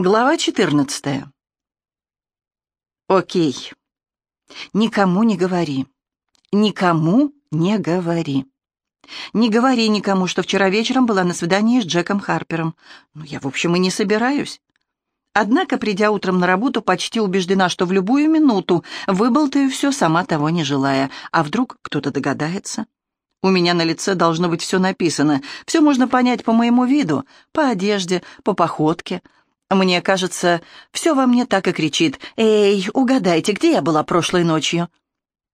Глава 14. Окей. Никому не говори. Никому не говори. Не говори никому, что вчера вечером была на свидании с Джеком Харпером. Ну, я, в общем, и не собираюсь. Однако, придя утром на работу, почти убеждена, что в любую минуту выболтаю все, сама того не желая. А вдруг кто-то догадается? У меня на лице должно быть все написано. Все можно понять по моему виду, по одежде, по походке — мне кажется, все во мне так и кричит. «Эй, угадайте, где я была прошлой ночью?»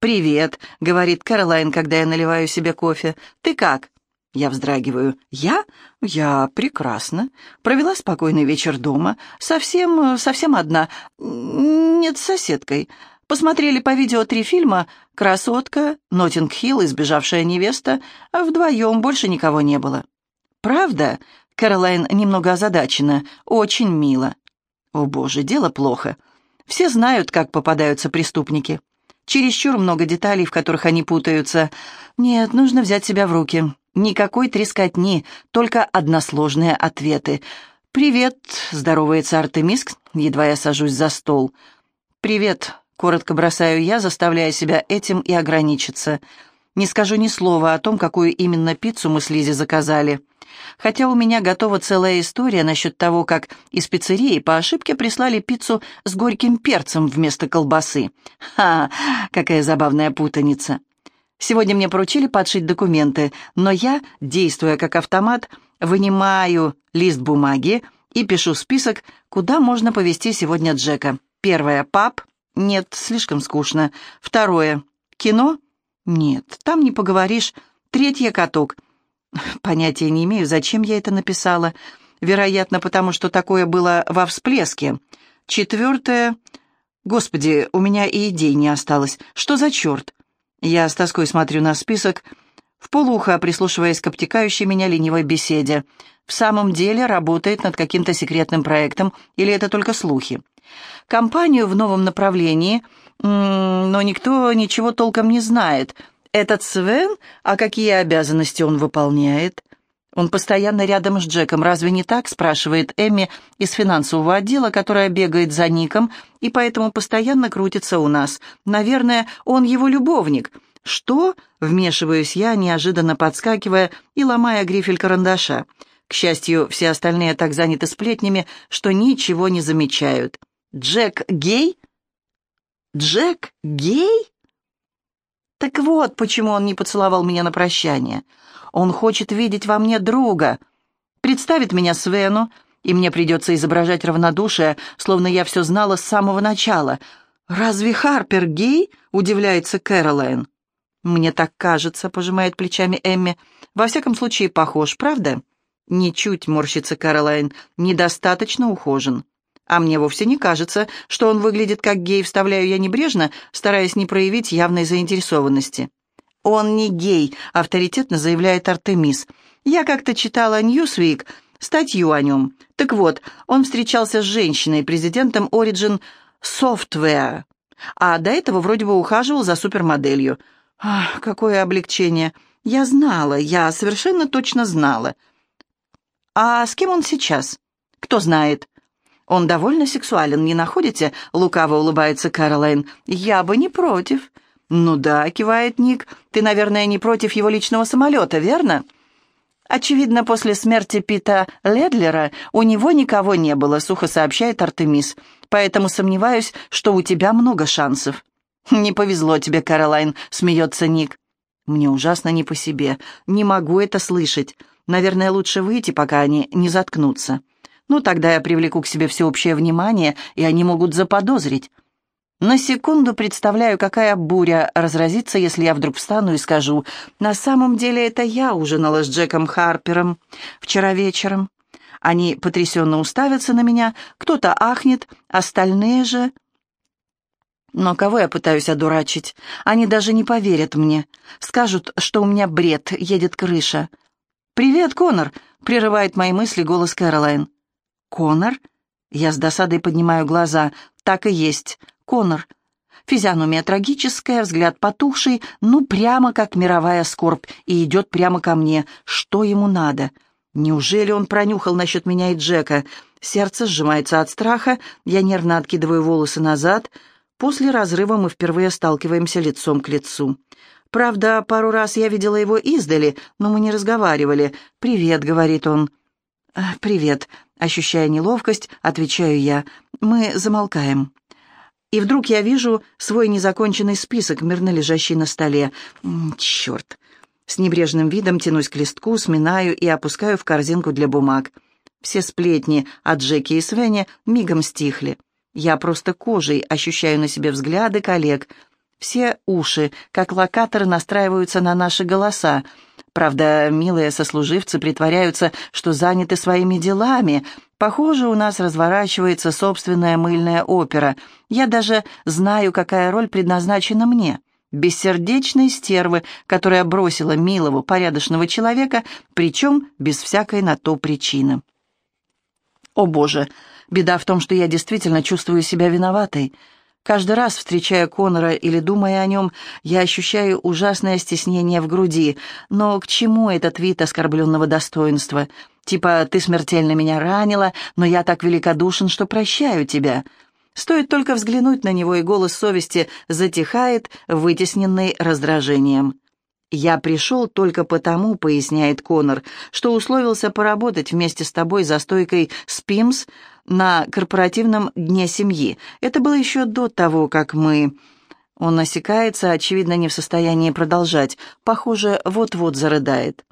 «Привет», — говорит Каролайн, когда я наливаю себе кофе. «Ты как?» Я вздрагиваю. «Я? Я прекрасно. Провела спокойный вечер дома. Совсем, совсем одна. Нет, с соседкой. Посмотрели по видео три фильма «Красотка», «Ноттинг-Хилл» «Избежавшая невеста». Вдвоем больше никого не было. «Правда?» Кэролайн немного озадачена. Очень мило. О боже, дело плохо. Все знают, как попадаются преступники. Чересчур много деталей, в которых они путаются. Нет, нужно взять себя в руки. Никакой трескотни, только односложные ответы. «Привет», — здоровается Артемис, едва я сажусь за стол. «Привет», — коротко бросаю я, заставляя себя этим и ограничиться. Не скажу ни слова о том, какую именно пиццу мы с Лизи заказали. Хотя у меня готова целая история насчет того, как из пиццерии по ошибке прислали пиццу с горьким перцем вместо колбасы. Ха, какая забавная путаница. Сегодня мне поручили подшить документы, но я, действуя как автомат, вынимаю лист бумаги и пишу список, куда можно повезти сегодня Джека. Первое — паб. Нет, слишком скучно. Второе — кино. Нет, там не поговоришь. Третье — каток. Понятия не имею, зачем я это написала. Вероятно, потому что такое было во всплеске. Четвертое... Господи, у меня и идей не осталось. Что за черт? Я с тоской смотрю на список, в полухо прислушиваясь к обтекающей меня ленивой беседе. В самом деле работает над каким-то секретным проектом, или это только слухи? Компанию в новом направлении, но никто ничего толком не знает — этот Свен, а какие обязанности он выполняет? Он постоянно рядом с Джеком, разве не так?» спрашивает Эмми из финансового отдела, которая бегает за Ником и поэтому постоянно крутится у нас. «Наверное, он его любовник». «Что?» — вмешиваюсь я, неожиданно подскакивая и ломая грифель карандаша. К счастью, все остальные так заняты сплетнями, что ничего не замечают. «Джек гей?» «Джек гей?» Так вот, почему он не поцеловал меня на прощание. Он хочет видеть во мне друга. Представит меня Свену, и мне придется изображать равнодушие, словно я все знала с самого начала. «Разве Харпер гей?» — удивляется Кэролайн. «Мне так кажется», — пожимает плечами Эмми. «Во всяком случае, похож, правда?» «Ничуть», — морщится Кэролайн, — «недостаточно ухожен». А мне вовсе не кажется, что он выглядит как гей, вставляю я небрежно, стараясь не проявить явной заинтересованности. «Он не гей», — авторитетно заявляет Артемис. «Я как-то читала «Ньюсвик», статью о нем. Так вот, он встречался с женщиной, президентом Origin Software, а до этого вроде бы ухаживал за супермоделью. Ах, какое облегчение! Я знала, я совершенно точно знала. А с кем он сейчас? Кто знает?» Он довольно сексуален, не находите?» — лукаво улыбается Каролайн. «Я бы не против». «Ну да», — кивает Ник. «Ты, наверное, не против его личного самолета, верно?» «Очевидно, после смерти Пита Ледлера у него никого не было», — сухо сообщает Артемис. «Поэтому сомневаюсь, что у тебя много шансов». «Не повезло тебе, Каролайн», — смеется Ник. «Мне ужасно не по себе. Не могу это слышать. Наверное, лучше выйти, пока они не заткнутся». Ну, тогда я привлеку к себе всеобщее внимание, и они могут заподозрить. На секунду представляю, какая буря разразится, если я вдруг встану и скажу, «На самом деле это я ужинала с Джеком Харпером вчера вечером». Они потрясенно уставятся на меня, кто-то ахнет, остальные же... Но кого я пытаюсь одурачить? Они даже не поверят мне. Скажут, что у меня бред, едет крыша. «Привет, Конор!» — прерывает мои мысли голос Кэролайн. «Конор?» Я с досадой поднимаю глаза. «Так и есть. Конор». Физиономия трагическая, взгляд потухший, ну прямо как мировая скорбь, и идет прямо ко мне. Что ему надо? Неужели он пронюхал насчет меня и Джека? Сердце сжимается от страха, я нервно откидываю волосы назад. После разрыва мы впервые сталкиваемся лицом к лицу. Правда, пару раз я видела его издали, но мы не разговаривали. «Привет», — говорит он. «А, «Привет», — ощущая неловкость, отвечаю я. «Мы замолкаем». И вдруг я вижу свой незаконченный список, мирно лежащий на столе. Черт. С небрежным видом тянусь к листку, сминаю и опускаю в корзинку для бумаг. Все сплетни от Джеки и Свене мигом стихли. Я просто кожей ощущаю на себе взгляды коллег. Все уши, как локаторы, настраиваются на наши голоса. Правда, милые сослуживцы притворяются, что заняты своими делами. Похоже, у нас разворачивается собственная мыльная опера. Я даже знаю, какая роль предназначена мне. Бессердечной стервы, которая бросила милого, порядочного человека, причем без всякой на то причины. О боже, беда в том, что я действительно чувствую себя виноватой. Каждый раз, встречая Конора или думая о нем, я ощущаю ужасное стеснение в груди. Но к чему этот вид оскорбленного достоинства? Типа «ты смертельно меня ранила, но я так великодушен, что прощаю тебя». Стоит только взглянуть на него, и голос совести затихает, вытесненный раздражением. «Я пришел только потому», — поясняет Конор, «что условился поработать вместе с тобой за стойкой «Спимс» на корпоративном дне семьи. Это было еще до того, как мы...» Он осекается, очевидно, не в состоянии продолжать. Похоже, вот-вот зарыдает.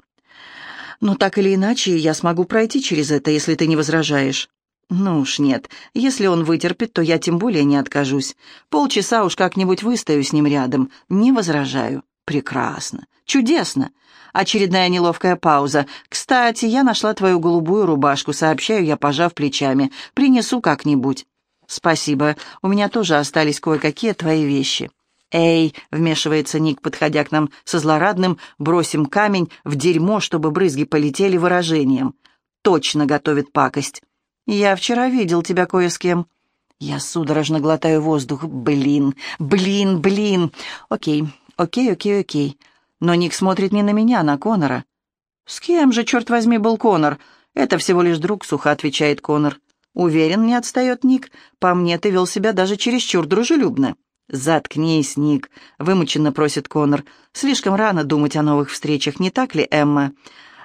«Но так или иначе, я смогу пройти через это, если ты не возражаешь». «Ну уж нет. Если он вытерпит, то я тем более не откажусь. Полчаса уж как-нибудь выстою с ним рядом. Не возражаю». «Прекрасно. Чудесно. Очередная неловкая пауза. Кстати, я нашла твою голубую рубашку, сообщаю я, пожав плечами. Принесу как-нибудь». «Спасибо. У меня тоже остались кое-какие твои вещи». «Эй!» — вмешивается Ник, подходя к нам со злорадным «бросим камень в дерьмо, чтобы брызги полетели» выражением. «Точно готовит пакость». «Я вчера видел тебя кое с кем». Я судорожно глотаю воздух. «Блин, блин, блин. Окей, окей, окей, окей». Но Ник смотрит не на меня, а на Конора. «С кем же, черт возьми, был Конор?» «Это всего лишь друг», — сухо отвечает Конор. «Уверен, не отстает Ник. По мне ты вел себя даже чересчур дружелюбно». «Заткнись, Ник», — вымученно просит Конор. «Слишком рано думать о новых встречах, не так ли, Эмма?»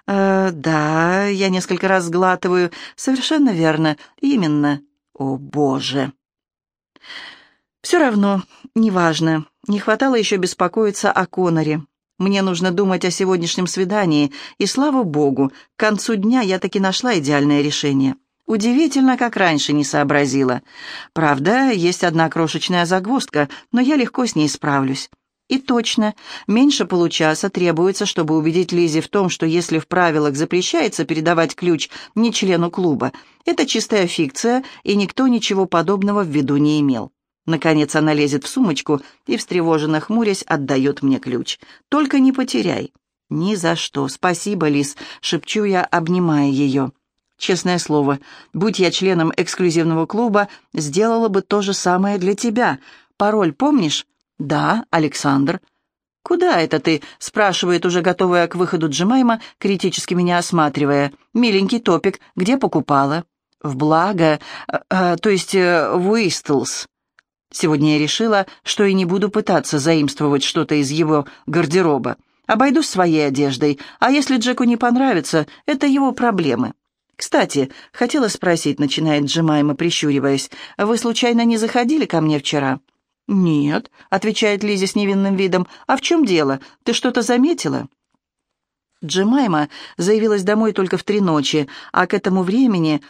«Э, «Да, я несколько раз сглатываю. Совершенно верно. Именно. О, Боже!» «Все равно, неважно. Не хватало еще беспокоиться о Коноре. Мне нужно думать о сегодняшнем свидании, и, слава богу, к концу дня я таки нашла идеальное решение. Удивительно, как раньше не сообразила. Правда, есть одна крошечная загвоздка, но я легко с ней справлюсь. И точно, меньше получаса требуется, чтобы убедить Лизи в том, что если в правилах запрещается передавать ключ не члену клуба, это чистая фикция, и никто ничего подобного в виду не имел. Наконец она лезет в сумочку и, встревоженно хмурясь, отдает мне ключ. «Только не потеряй». «Ни за что. Спасибо, Лиз», — шепчу я, обнимая ее. «Честное слово, будь я членом эксклюзивного клуба, сделала бы то же самое для тебя. Пароль помнишь?» «Да, Александр». «Куда это ты?» — спрашивает, уже готовая к выходу Джемайма, критически меня осматривая. «Миленький топик, где покупала?» «В благо, э, э, то есть э, в Уистлс». Сегодня я решила, что и не буду пытаться заимствовать что-то из его гардероба. Обойдусь своей одеждой, а если Джеку не понравится, это его проблемы. «Кстати, хотела спросить», — начинает Джемайма, прищуриваясь, «вы случайно не заходили ко мне вчера?» «Нет», — отвечает Лизи с невинным видом. «А в чем дело? Ты что-то заметила?» Джемайма заявилась домой только в три ночи, а к этому времени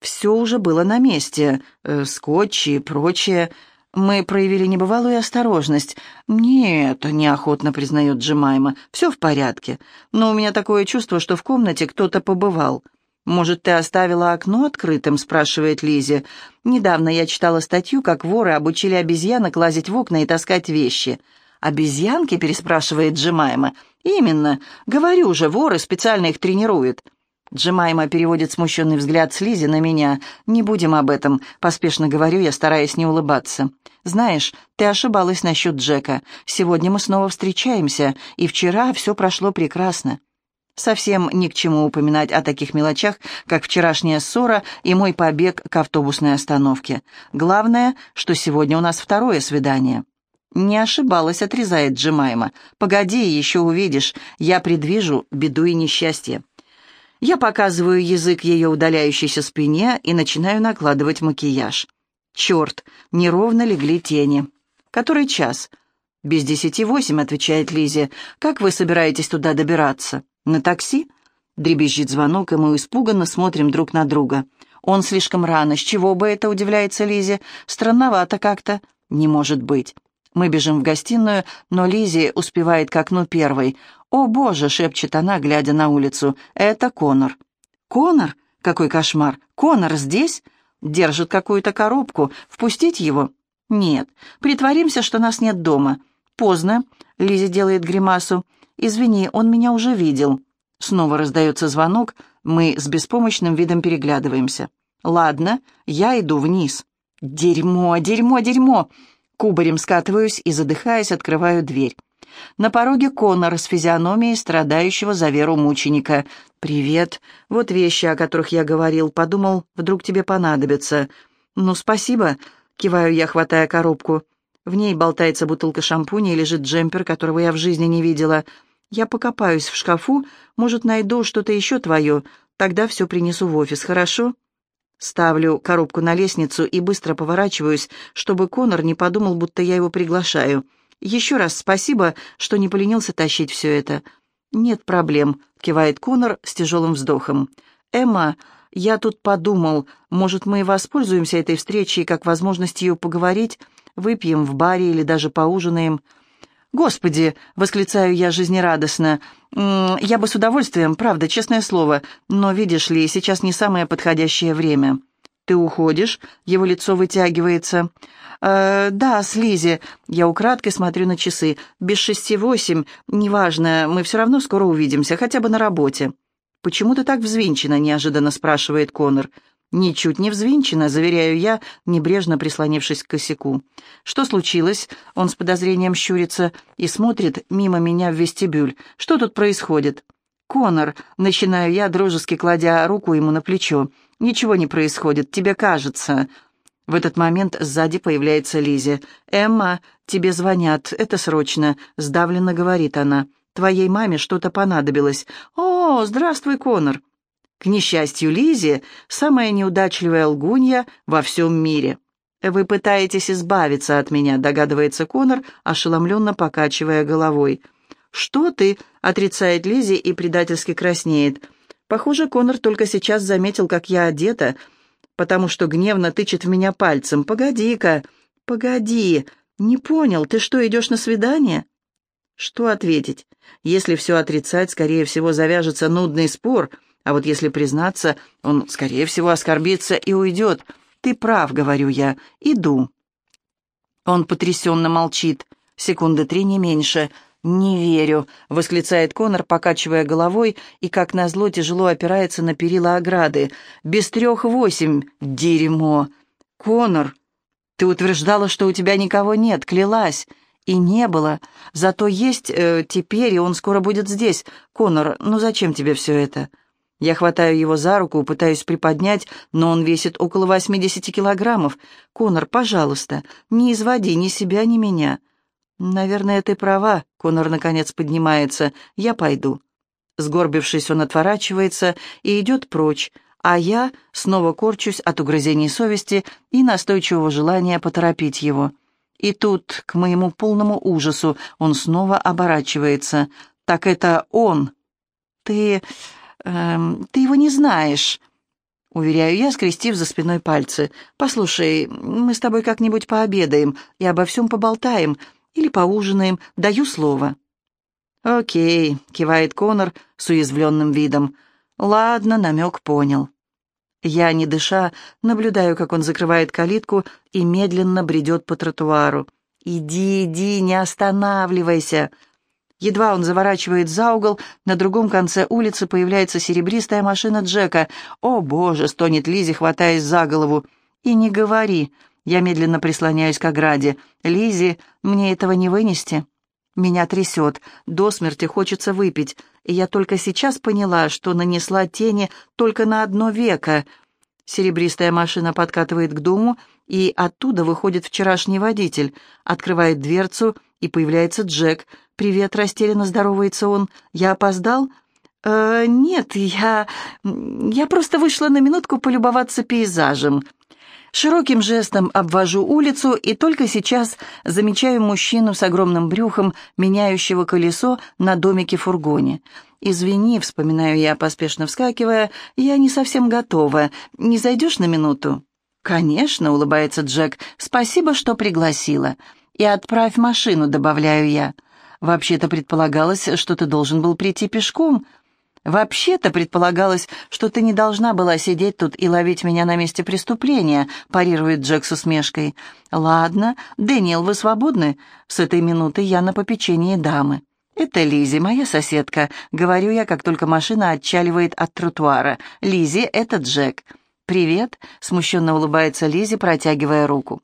все уже было на месте. Э, скотч и прочее. Мы проявили небывалую осторожность. «Нет», — неохотно признает Джемайма, — «все в порядке. Но у меня такое чувство, что в комнате кто-то побывал». «Может, ты оставила окно открытым?» — спрашивает Лизи. «Недавно я читала статью, как воры обучили обезьянок лазить в окна и таскать вещи». «Обезьянки?» — переспрашивает Джемайма. «Именно. Говорю же, воры специально их тренируют». Джемайма переводит смущенный взгляд с Лизи на меня. «Не будем об этом», — поспешно говорю я, стараясь не улыбаться. «Знаешь, ты ошибалась насчет Джека. Сегодня мы снова встречаемся, и вчера все прошло прекрасно. Совсем ни к чему упоминать о таких мелочах, как вчерашняя ссора и мой побег к автобусной остановке. Главное, что сегодня у нас второе свидание. «Не ошибалась», — отрезает Джемайма. «Погоди, еще увидишь. Я предвижу беду и несчастье». Я показываю язык ее удаляющейся спине и начинаю накладывать макияж. Черт, неровно легли тени. Который час? Без десяти восемь, отвечает Лизе. Как вы собираетесь туда добираться? «На такси?» Дребезжит звонок, и мы испуганно смотрим друг на друга. «Он слишком рано. С чего бы это?» — удивляется Лизе. «Странновато как-то». «Не может быть». Мы бежим в гостиную, но Лизи успевает к окну первой. «О, боже!» — шепчет она, глядя на улицу. «Это Конор». «Конор? Какой кошмар! Конор здесь?» Держит какую-то коробку. «Впустить его?» «Нет. Притворимся, что нас нет дома». «Поздно». Лизи делает гримасу. «Извини, он меня уже видел». Снова раздается звонок, мы с беспомощным видом переглядываемся. «Ладно, я иду вниз». «Дерьмо, дерьмо, дерьмо!» Кубарем скатываюсь и, задыхаясь, открываю дверь. На пороге Конор с физиономией страдающего за веру мученика. «Привет. Вот вещи, о которых я говорил. Подумал, вдруг тебе понадобится». «Ну, спасибо», — киваю я, хватая коробку. В ней болтается бутылка шампуня и лежит джемпер, которого я в жизни не видела. Я покопаюсь в шкафу, может, найду что-то еще твое, тогда все принесу в офис, хорошо?» Ставлю коробку на лестницу и быстро поворачиваюсь, чтобы Конор не подумал, будто я его приглашаю. «Еще раз спасибо, что не поленился тащить все это». «Нет проблем», — кивает Конор с тяжелым вздохом. «Эмма, я тут подумал, может, мы воспользуемся этой встречей как возможностью поговорить, выпьем в баре или даже поужинаем». «Господи!» — восклицаю я жизнерадостно. «Я бы с удовольствием, правда, честное слово, но, видишь ли, сейчас не самое подходящее время». «Ты уходишь?» — его лицо вытягивается. «Э, «Да, Слизи». Я украдкой смотрю на часы. «Без шести восемь. Неважно, мы все равно скоро увидимся, хотя бы на работе». «Почему ты так взвинчена?» — неожиданно спрашивает Конор. «Ничуть не взвинчена», — заверяю я, небрежно прислонившись к косяку. «Что случилось?» Он с подозрением щурится и смотрит мимо меня в вестибюль. «Что тут происходит?» «Конор», — начинаю я, дружески кладя руку ему на плечо. «Ничего не происходит, тебе кажется». В этот момент сзади появляется Лизи. «Эмма, тебе звонят, это срочно», — сдавленно говорит она. «Твоей маме что-то понадобилось». «О, здравствуй, Конор». К несчастью Лизи, самая неудачливая лгунья во всем мире. «Вы пытаетесь избавиться от меня», — догадывается Конор, ошеломленно покачивая головой. «Что ты?» — отрицает Лизи и предательски краснеет. Похоже, Конор только сейчас заметил, как я одета, потому что гневно тычет в меня пальцем. «Погоди-ка, погоди, не понял, ты что, идешь на свидание?» Что ответить? Если все отрицать, скорее всего, завяжется нудный спор — а вот если признаться, он, скорее всего, оскорбится и уйдет. Ты прав, говорю я, иду. Он потрясенно молчит. Секунды три, не меньше. «Не верю», — восклицает Конор, покачивая головой и, как назло, тяжело опирается на перила ограды. «Без трех восемь. Дерьмо!» «Конор, ты утверждала, что у тебя никого нет, клялась. И не было. Зато есть э, теперь, и он скоро будет здесь. Конор, ну зачем тебе все это?» Я хватаю его за руку, пытаюсь приподнять, но он весит около 80 килограммов. «Конор, пожалуйста, не изводи ни себя, ни меня». «Наверное, ты права», — Конор наконец поднимается. «Я пойду». Сгорбившись, он отворачивается и идет прочь, а я снова корчусь от угрызений совести и настойчивого желания поторопить его. И тут, к моему полному ужасу, он снова оборачивается. «Так это он!» «Ты...» эм, ты его не знаешь», — уверяю я, скрестив за спиной пальцы. «Послушай, мы с тобой как-нибудь пообедаем и обо всем поболтаем или поужинаем, даю слово». «Окей», — кивает Конор с уязвленным видом. «Ладно, намек понял». Я, не дыша, наблюдаю, как он закрывает калитку и медленно бредет по тротуару. «Иди, иди, не останавливайся!» Едва он заворачивает за угол, на другом конце улицы появляется серебристая машина Джека. «О, боже!» — стонет Лизи, хватаясь за голову. «И не говори!» Я медленно прислоняюсь к ограде. Лизи, мне этого не вынести. Меня трясет. До смерти хочется выпить. и я только сейчас поняла, что нанесла тени только на одно веко. Серебристая машина подкатывает к дому, и оттуда выходит вчерашний водитель, открывает дверцу, и появляется Джек. «Привет», — растерянно здоровается он. «Я опоздал?» «Э, «Нет, я... я просто вышла на минутку полюбоваться пейзажем». Широким жестом обвожу улицу и только сейчас замечаю мужчину с огромным брюхом, меняющего колесо на домике-фургоне. «Извини», — вспоминаю я, поспешно вскакивая, — «я не совсем готова. Не зайдешь на минуту?» «Конечно», — улыбается Джек, — «спасибо, что пригласила. И отправь машину», — добавляю я. «Вообще-то предполагалось, что ты должен был прийти пешком». «Вообще-то предполагалось, что ты не должна была сидеть тут и ловить меня на месте преступления», парирует Джек с усмешкой. «Ладно, Дэниел, вы свободны? С этой минуты я на попечении дамы». «Это Лизи, моя соседка», — говорю я, как только машина отчаливает от тротуара. «Лизи, это Джек». «Привет», — смущенно улыбается Лизи, протягивая руку.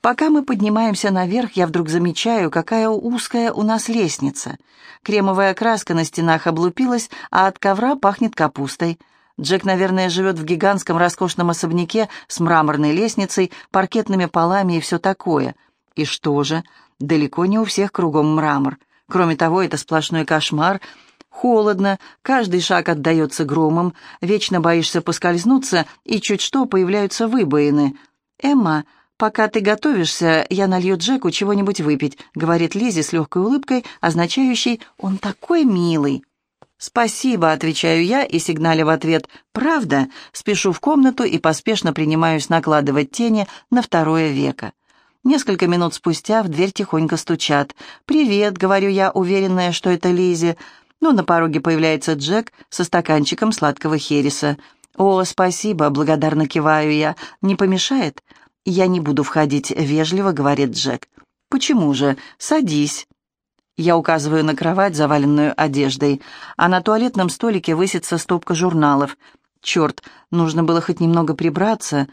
Пока мы поднимаемся наверх, я вдруг замечаю, какая узкая у нас лестница. Кремовая краска на стенах облупилась, а от ковра пахнет капустой. Джек, наверное, живет в гигантском роскошном особняке с мраморной лестницей, паркетными полами и все такое. И что же? Далеко не у всех кругом мрамор. Кроме того, это сплошной кошмар. Холодно, каждый шаг отдается громом, вечно боишься поскользнуться, и чуть что появляются выбоины. «Эмма, «Пока ты готовишься, я налью Джеку чего-нибудь выпить», — говорит Лизи с легкой улыбкой, означающей «он такой милый». «Спасибо», — отвечаю я и сигналю в ответ «Правда?» Спешу в комнату и поспешно принимаюсь накладывать тени на второе веко. Несколько минут спустя в дверь тихонько стучат. «Привет», — говорю я, уверенная, что это Лизи. Но на пороге появляется Джек со стаканчиком сладкого хереса. «О, спасибо», — благодарно киваю я. «Не помешает?» «Я не буду входить вежливо», — говорит Джек. «Почему же? Садись». Я указываю на кровать, заваленную одеждой, а на туалетном столике высится стопка журналов. «Черт, нужно было хоть немного прибраться».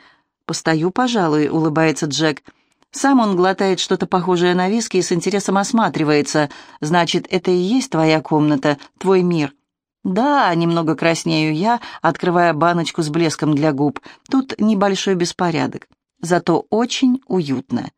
«Постою, пожалуй», — улыбается Джек. Сам он глотает что-то похожее на виски и с интересом осматривается. «Значит, это и есть твоя комната, твой мир?» «Да», — немного краснею я, открывая баночку с блеском для губ. «Тут небольшой беспорядок» зато очень уютно.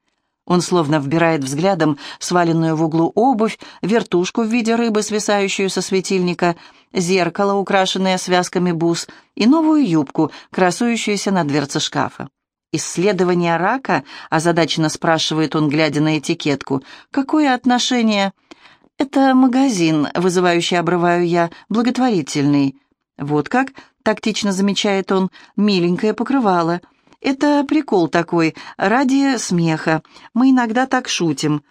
Он словно вбирает взглядом сваленную в углу обувь, вертушку в виде рыбы, свисающую со светильника, зеркало, украшенное связками бус, и новую юбку, красующуюся на дверце шкафа. «Исследование рака?» — озадаченно спрашивает он, глядя на этикетку. «Какое отношение?» «Это магазин, вызывающий обрываю я, благотворительный». «Вот как?» — тактично замечает он, — «миленькое покрывало». Это прикол такой, ради смеха. Мы иногда так шутим.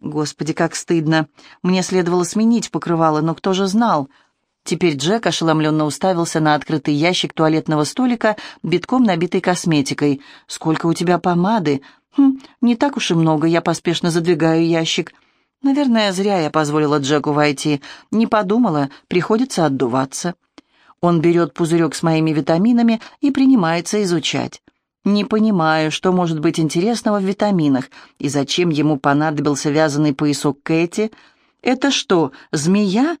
Господи, как стыдно. Мне следовало сменить покрывало, но кто же знал? Теперь Джек ошеломленно уставился на открытый ящик туалетного столика, битком набитый косметикой. «Сколько у тебя помады?» «Хм, не так уж и много, я поспешно задвигаю ящик». «Наверное, зря я позволила Джеку войти. Не подумала, приходится отдуваться». Он берет пузырек с моими витаминами и принимается изучать. Не понимаю, что может быть интересного в витаминах и зачем ему понадобился вязаный поясок Кэти. Это что, змея?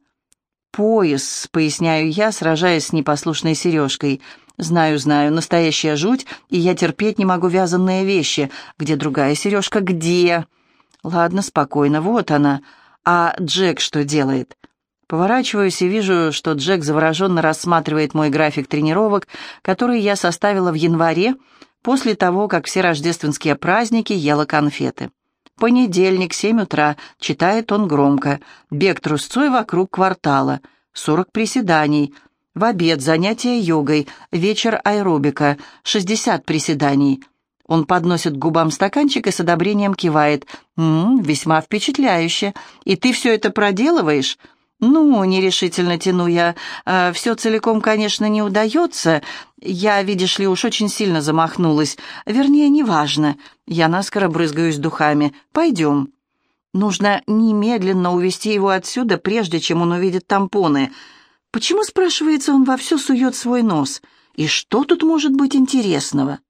Пояс, поясняю я, сражаясь с непослушной сережкой. Знаю, знаю, настоящая жуть, и я терпеть не могу вязаные вещи. Где другая сережка? Где? Ладно, спокойно, вот она. А Джек что делает? Поворачиваюсь и вижу, что Джек завороженно рассматривает мой график тренировок, который я составила в январе, после того, как все рождественские праздники ела конфеты. Понедельник, 7 утра, читает он громко. Бег трусцой вокруг квартала. 40 приседаний. В обед занятия йогой, вечер аэробика, 60 приседаний. Он подносит к губам стаканчик и с одобрением кивает. «М -м, «Весьма впечатляюще. И ты все это проделываешь?» «Ну, нерешительно тяну я. А, все целиком, конечно, не удается. Я, видишь ли, уж очень сильно замахнулась. Вернее, неважно. Я наскоро брызгаюсь духами. Пойдем». Нужно немедленно увести его отсюда, прежде чем он увидит тампоны. Почему, спрашивается, он во все сует свой нос? И что тут может быть интересного?»